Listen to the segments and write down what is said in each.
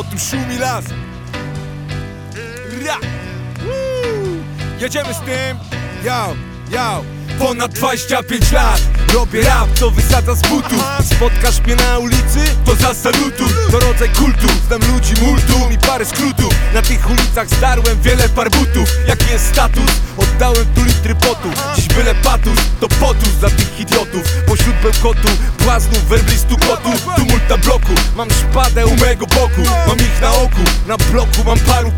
o tym szumi las Ra! Jedziemy z tym, yo, yo Ponad 25 lat. Robię rap, to wysadza z butów Spotkasz mnie na ulicy, to za salutu. To rodzaj kultu, znam ludzi multum i parę skrótów. Na tych ulicach zdarłem wiele par butów Jaki jest status? Oddałem tu litry potu. Dziś byle patus, to potus dla tych idiotów. Pośród bełkotu, błaznów, werblistu kotów Tumult na bloku, mam szpadę u mego boku. Mam ich na oku, na bloku mam paru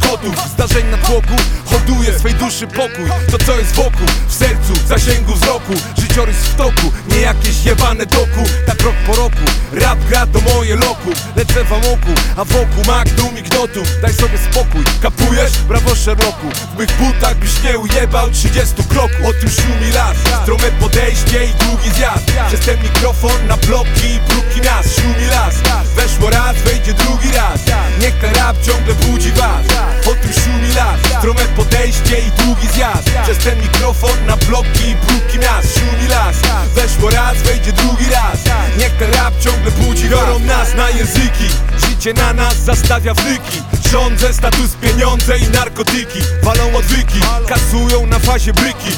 Zdarzeń na tłoku, hoduję swej duszy pokój. To co jest wokół, w sercu, w zasięgu wzroku. Życiorys w toku, nie jakieś jebane doku. Tak rok po roku, rap gra to moje loku. Lecę w amoku, a wokół magnum i gnotów. Daj sobie spokój, kapujesz? Brawo Sherlocku. W mych butach byś nie ujebał 30 kroków O tym szumi las, strome podejście i długi zjazd. Przez ten mikrofon na bloki i bruki miast Szumi las, weszło raz, wejdzie drugi raz. Niech ten rap ciągle budzi was Przez ten mikrofon na bloki i bruki miast Szumi las, weszło raz, wejdzie drugi raz. Niech ten rap ciągle budzi Biorą nas na języki, życie na nas zastawia wnyki Rządzę, status, pieniądze i narkotyki. Walą odwyki, kasują na fazie bryki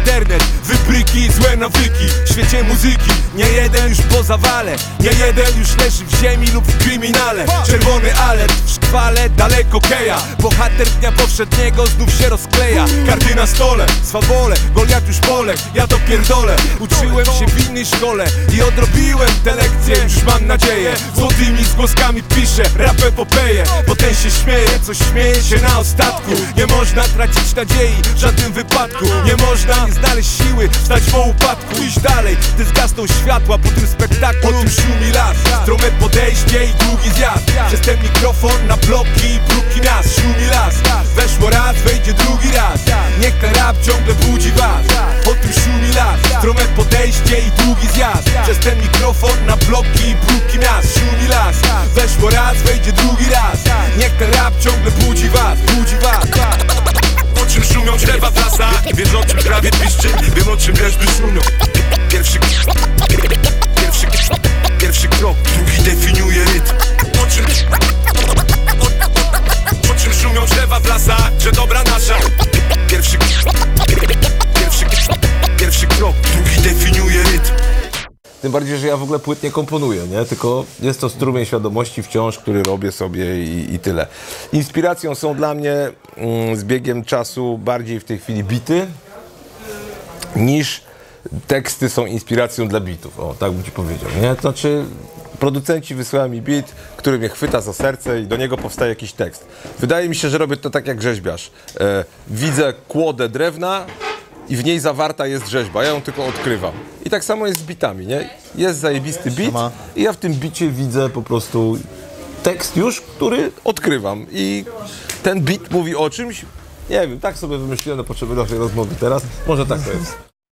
internet, wybryki i złe nawyki W świecie muzyki, nie jeden już po zawale Nie jeden już leży w ziemi lub w kryminale. Czerwony alert, w szkwale, daleko keja Bohater dnia powszedniego znów się rozkleja. Karty na stole, swawole, Goliat już polek Ja to pierdolę, uczyłem się w innej szkole I odrobiłem te lekcje, już mam nadzieję. Złotymi zgłoskami piszę rap epopeję Bo ten się śmieje, co śmieje się na ostatku. Nie można tracić nadziei w żadnym wypadku Nie można nie znaleźć siły, wstać po upadku Iść dalej, gdy zgasną światła po tym spektaklu. O tym szumi las, strome podejście i długi zjazd. Przez ten mikrofon na bloki i bruki miast Szumi las, weszło raz, wejdzie drugi raz. Niech ten rap ciągle budzi was. O tym szumi las, strome podejście i długi zjazd. Przez ten mikrofon na bloki i bruki miast Szumi las, weszło raz, wejdzie drugi raz. Niech ten rap ciągle budzi Wiesz o czym trawie piszczy Wiem o czym wierzby szumią Tym bardziej, że ja w ogóle płyt nie komponuję, nie? Tylko jest to strumień świadomości wciąż, który robię sobie i, i tyle. Inspiracją są dla mnie mm, z biegiem czasu bardziej w tej chwili bity, niż teksty są inspiracją dla bitów. O, tak bym ci powiedział, nie? To znaczy producenci wysyłają mi beat, który mnie chwyta za serce i do niego powstaje jakiś tekst. Wydaje mi się, że robię to tak jak rzeźbiarz. E, widzę kłodę drewna, i w niej zawarta jest rzeźba, ja ją tylko odkrywam. I tak samo jest z bitami, nie? Jest zajebisty bit i ja w tym bicie widzę po prostu tekst już, który odkrywam. I ten bit mówi o czymś, nie wiem, tak sobie wymyśliłem na potrzeby naszej rozmowy teraz. Może tak to jest.